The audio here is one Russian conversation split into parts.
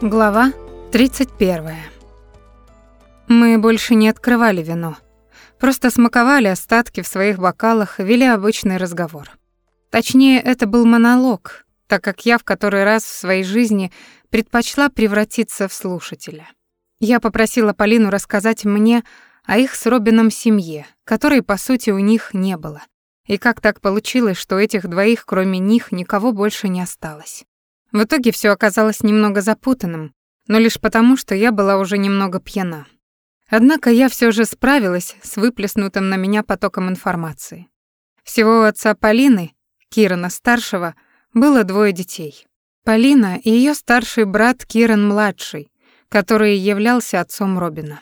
Глава 31. Мы больше не открывали вино. Просто смаковали остатки в своих бокалах и вели обычный разговор. Точнее, это был монолог, так как я в который раз в своей жизни предпочла превратиться в слушателя. Я попросила Полину рассказать мне о их с Робином семье, которой, по сути, у них не было. И как так получилось, что этих двоих, кроме них, никого больше не осталось. В итоге все оказалось немного запутанным, но лишь потому, что я была уже немного пьяна. Однако я все же справилась с выплеснутым на меня потоком информации. Всего у отца Полины, Кирана-старшего, было двое детей. Полина и ее старший брат Киран-младший, который являлся отцом Робина.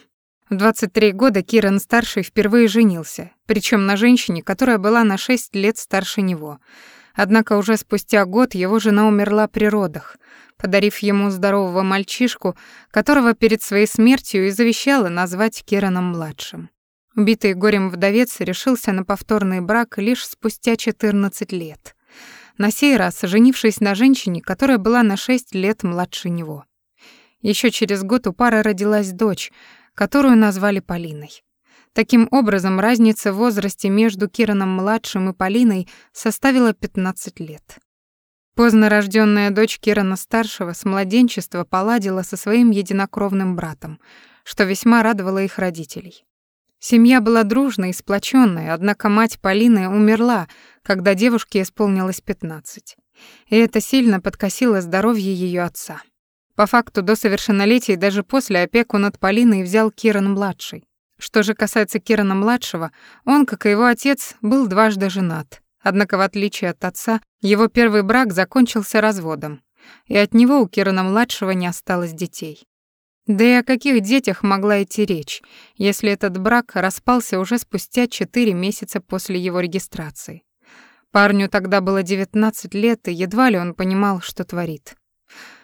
В 23 года Киран-старший впервые женился, причем на женщине, которая была на 6 лет старше него — Однако уже спустя год его жена умерла при родах, подарив ему здорового мальчишку, которого перед своей смертью и завещала назвать Кераном-младшим. Убитый горем вдовец решился на повторный брак лишь спустя 14 лет. На сей раз женившись на женщине, которая была на 6 лет младше него. Еще через год у пары родилась дочь, которую назвали Полиной. Таким образом, разница в возрасте между Кираном-младшим и Полиной составила 15 лет. Поздно рожденная дочь Кирана-старшего с младенчества поладила со своим единокровным братом, что весьма радовало их родителей. Семья была дружной и сплоченной, однако мать Полины умерла, когда девушке исполнилось 15. И это сильно подкосило здоровье ее отца. По факту до совершеннолетия и даже после опеку над Полиной взял Киран-младший. Что же касается Кирана-младшего, он, как и его отец, был дважды женат. Однако, в отличие от отца, его первый брак закончился разводом, и от него у Кирана-младшего не осталось детей. Да и о каких детях могла идти речь, если этот брак распался уже спустя 4 месяца после его регистрации? Парню тогда было 19 лет, и едва ли он понимал, что творит.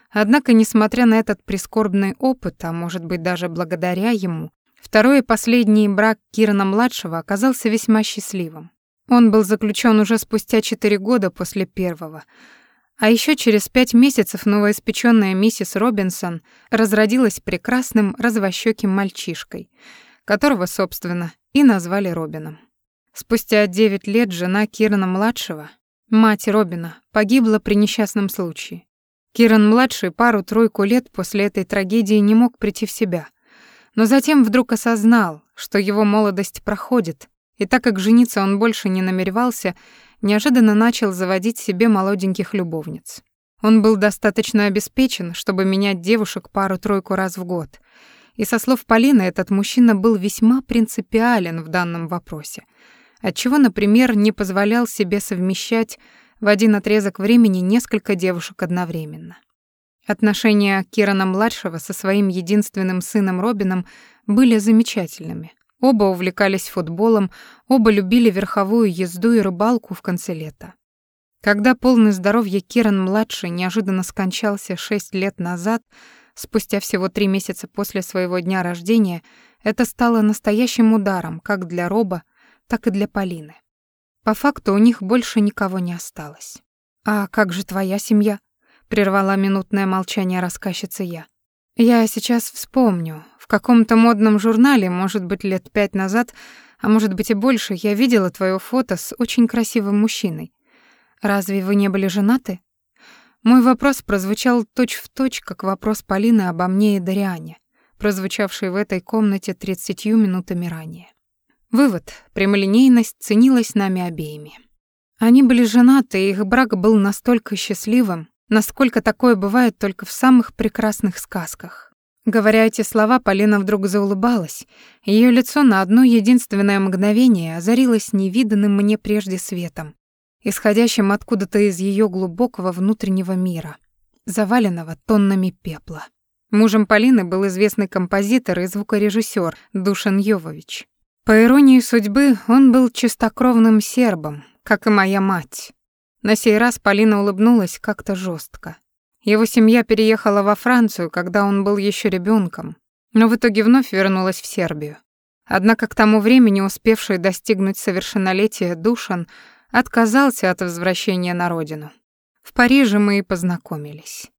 Однако, несмотря на этот прискорбный опыт, а может быть даже благодаря ему, Второй и последний брак Кирана-младшего оказался весьма счастливым. Он был заключен уже спустя четыре года после первого. А еще через пять месяцев новоиспечённая миссис Робинсон разродилась прекрасным развощёким мальчишкой, которого, собственно, и назвали Робином. Спустя девять лет жена Кирана-младшего, мать Робина, погибла при несчастном случае. Киран-младший пару-тройку лет после этой трагедии не мог прийти в себя — но затем вдруг осознал, что его молодость проходит, и так как жениться он больше не намеревался, неожиданно начал заводить себе молоденьких любовниц. Он был достаточно обеспечен, чтобы менять девушек пару-тройку раз в год. И со слов Полины, этот мужчина был весьма принципиален в данном вопросе, отчего, например, не позволял себе совмещать в один отрезок времени несколько девушек одновременно. Отношения Кирана-младшего со своим единственным сыном Робином были замечательными. Оба увлекались футболом, оба любили верховую езду и рыбалку в конце лета. Когда полный здоровья Киран-младший неожиданно скончался шесть лет назад, спустя всего три месяца после своего дня рождения, это стало настоящим ударом как для Роба, так и для Полины. По факту у них больше никого не осталось. «А как же твоя семья?» Прервала минутное молчание рассказчица я. Я сейчас вспомню. В каком-то модном журнале, может быть, лет пять назад, а может быть и больше, я видела твоё фото с очень красивым мужчиной. Разве вы не были женаты? Мой вопрос прозвучал точь-в-точь, как вопрос Полины обо мне и Дариане, прозвучавший в этой комнате тридцатью минутами ранее. Вывод. Прямолинейность ценилась нами обеими. Они были женаты, и их брак был настолько счастливым, насколько такое бывает только в самых прекрасных сказках. Говоря эти слова, Полина вдруг заулыбалась. Ее лицо на одно единственное мгновение озарилось невиданным мне прежде светом, исходящим откуда-то из ее глубокого внутреннего мира, заваленного тоннами пепла. Мужем Полины был известный композитор и звукорежиссер Душан Йовович. По иронии судьбы, он был чистокровным сербом, как и моя мать. На сей раз Полина улыбнулась как-то жестко. Его семья переехала во Францию, когда он был еще ребенком, но в итоге вновь вернулась в Сербию. Однако к тому времени успевший достигнуть совершеннолетия Душан отказался от возвращения на родину. В Париже мы и познакомились.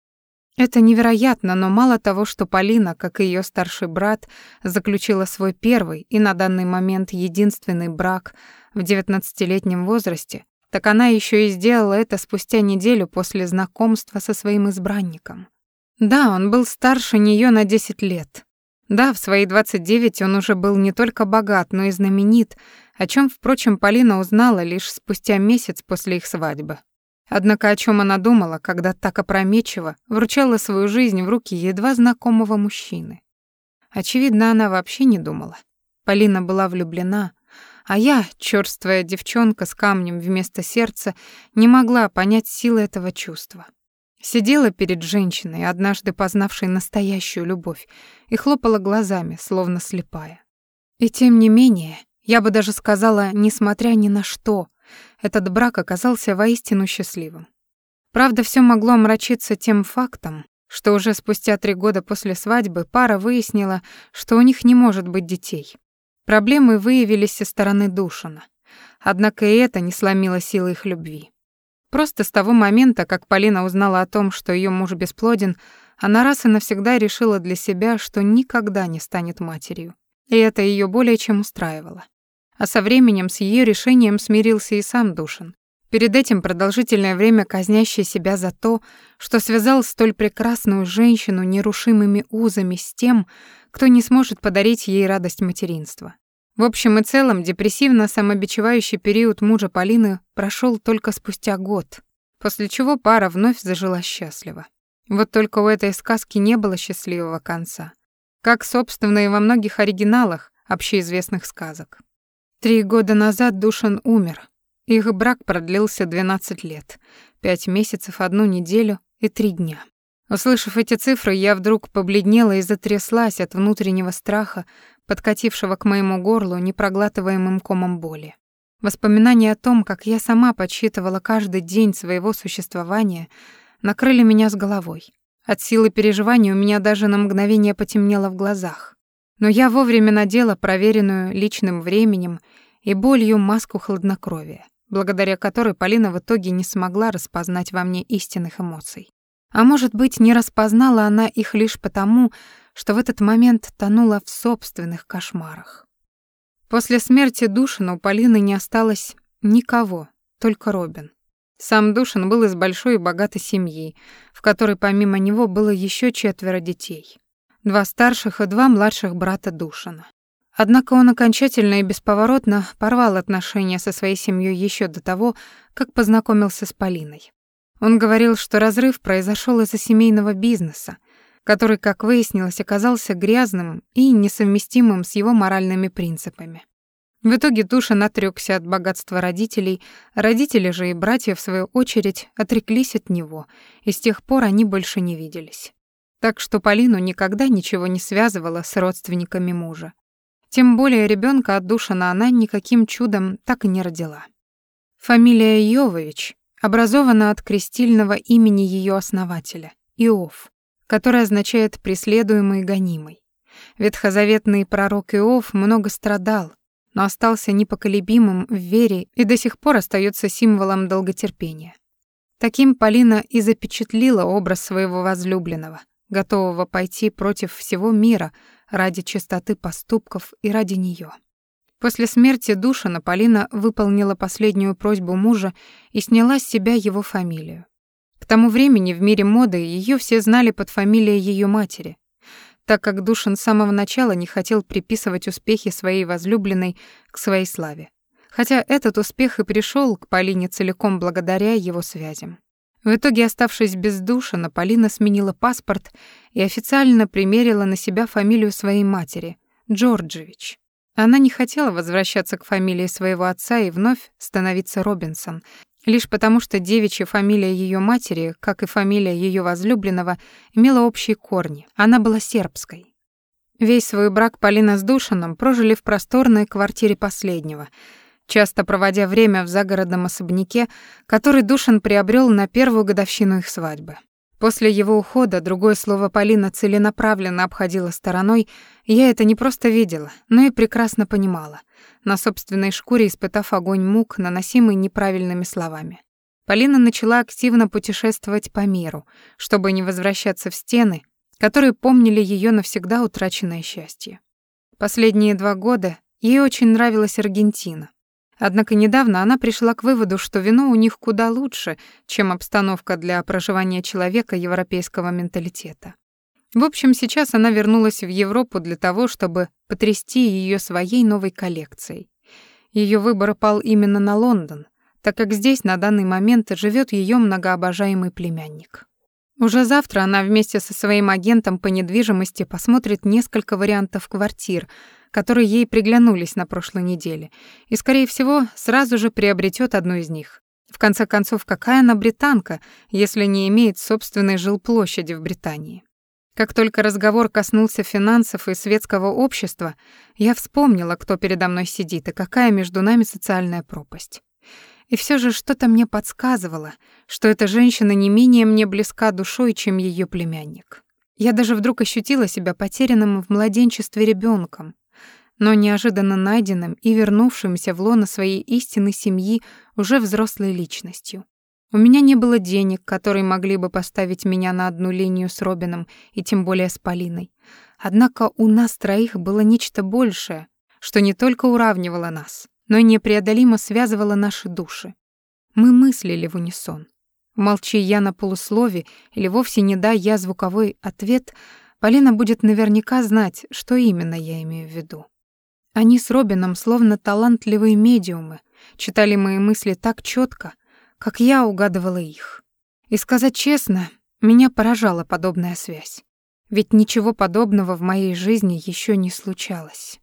Это невероятно, но мало того, что Полина, как и её старший брат, заключила свой первый и на данный момент единственный брак в девятнадцатилетнем возрасте, так она ещё и сделала это спустя неделю после знакомства со своим избранником. Да, он был старше неё на 10 лет. Да, в свои 29 он уже был не только богат, но и знаменит, о чём, впрочем, Полина узнала лишь спустя месяц после их свадьбы. Однако о чем она думала, когда так опрометчиво вручала свою жизнь в руки едва знакомого мужчины? Очевидно, она вообще не думала. Полина была влюблена, а я, чёрствая девчонка с камнем вместо сердца, не могла понять силы этого чувства. Сидела перед женщиной, однажды познавшей настоящую любовь, и хлопала глазами, словно слепая. И тем не менее, я бы даже сказала, несмотря ни на что, этот брак оказался воистину счастливым. Правда, все могло омрачиться тем фактом, что уже спустя три года после свадьбы пара выяснила, что у них не может быть детей. Проблемы выявились со стороны Душина. Однако и это не сломило силы их любви. Просто с того момента, как Полина узнала о том, что ее муж бесплоден, она раз и навсегда решила для себя, что никогда не станет матерью. И это ее более чем устраивало. А со временем с ее решением смирился и сам Душин. Перед этим продолжительное время казнящий себя за то, что связал столь прекрасную женщину нерушимыми узами с тем, кто не сможет подарить ей радость материнства. В общем и целом, депрессивно-самобичевающий период мужа Полины прошел только спустя год, после чего пара вновь зажила счастливо. Вот только у этой сказки не было счастливого конца, как, собственно, и во многих оригиналах общеизвестных сказок. Три года назад Душан умер. Их брак продлился 12 лет, пять месяцев, одну неделю и три дня. Услышав эти цифры, я вдруг побледнела и затряслась от внутреннего страха, подкатившего к моему горлу непроглатываемым комом боли. Воспоминания о том, как я сама подсчитывала каждый день своего существования, накрыли меня с головой. От силы переживаний у меня даже на мгновение потемнело в глазах. Но я вовремя надела проверенную личным временем и болью маску хладнокровия, благодаря которой Полина в итоге не смогла распознать во мне истинных эмоций. А может быть, не распознала она их лишь потому, что в этот момент тонула в собственных кошмарах. После смерти Душина у Полины не осталось никого, только Робин. Сам Душин был из большой и богатой семьи, в которой помимо него было еще четверо детей два старших и два младших брата Душина. Однако он окончательно и бесповоротно порвал отношения со своей семьей еще до того, как познакомился с Полиной. Он говорил, что разрыв произошел из-за семейного бизнеса, который, как выяснилось, оказался грязным и несовместимым с его моральными принципами. В итоге Душин отрёкся от богатства родителей, родители же и братья, в свою очередь, отреклись от него, и с тех пор они больше не виделись так что Полину никогда ничего не связывало с родственниками мужа. Тем более ребенка от Душина она никаким чудом так и не родила. Фамилия Йовович образована от крестильного имени ее основателя — Иов, которое означает «преследуемый гонимый». Ветхозаветный пророк Иов много страдал, но остался непоколебимым в вере и до сих пор остается символом долготерпения. Таким Полина и запечатлила образ своего возлюбленного — готового пойти против всего мира ради чистоты поступков и ради нее. После смерти Душина Полина выполнила последнюю просьбу мужа и сняла с себя его фамилию. К тому времени в мире моды ее все знали под фамилией ее матери, так как Душин с самого начала не хотел приписывать успехи своей возлюбленной к своей славе. Хотя этот успех и пришел к Полине целиком благодаря его связям. В итоге, оставшись без душа, Полина сменила паспорт и официально примерила на себя фамилию своей матери — Джорджевич. Она не хотела возвращаться к фамилии своего отца и вновь становиться Робинсон, лишь потому что девичья фамилия ее матери, как и фамилия ее возлюбленного, имела общие корни. Она была сербской. Весь свой брак Полина с Душином прожили в просторной квартире последнего — часто проводя время в загородном особняке, который Душин приобрел на первую годовщину их свадьбы. После его ухода другое слово Полина целенаправленно обходила стороной, я это не просто видела, но и прекрасно понимала, на собственной шкуре испытав огонь мук, наносимый неправильными словами. Полина начала активно путешествовать по миру, чтобы не возвращаться в стены, которые помнили ее навсегда утраченное счастье. Последние два года ей очень нравилась Аргентина. Однако недавно она пришла к выводу, что вино у них куда лучше, чем обстановка для проживания человека европейского менталитета. В общем, сейчас она вернулась в Европу для того, чтобы потрясти ее своей новой коллекцией. Ее выбор пал именно на Лондон, так как здесь на данный момент живет ее многообожаемый племянник. Уже завтра она вместе со своим агентом по недвижимости посмотрит несколько вариантов квартир, которые ей приглянулись на прошлой неделе, и, скорее всего, сразу же приобретет одну из них. В конце концов, какая она британка, если не имеет собственной жилплощади в Британии? Как только разговор коснулся финансов и светского общества, я вспомнила, кто передо мной сидит и какая между нами социальная пропасть. И все же что-то мне подсказывало, что эта женщина не менее мне близка душой, чем ее племянник. Я даже вдруг ощутила себя потерянным в младенчестве ребенком, но неожиданно найденным и вернувшимся в лоно своей истинной семьи уже взрослой личностью. У меня не было денег, которые могли бы поставить меня на одну линию с Робином и тем более с Полиной. Однако у нас троих было нечто большее, что не только уравнивало нас, но и непреодолимо связывало наши души. Мы мыслили в унисон. Молчи я на полуслове или вовсе не дай я звуковой ответ, Полина будет наверняка знать, что именно я имею в виду. Они с Робином, словно талантливые медиумы, читали мои мысли так четко, как я угадывала их. И сказать честно, меня поражала подобная связь. Ведь ничего подобного в моей жизни еще не случалось.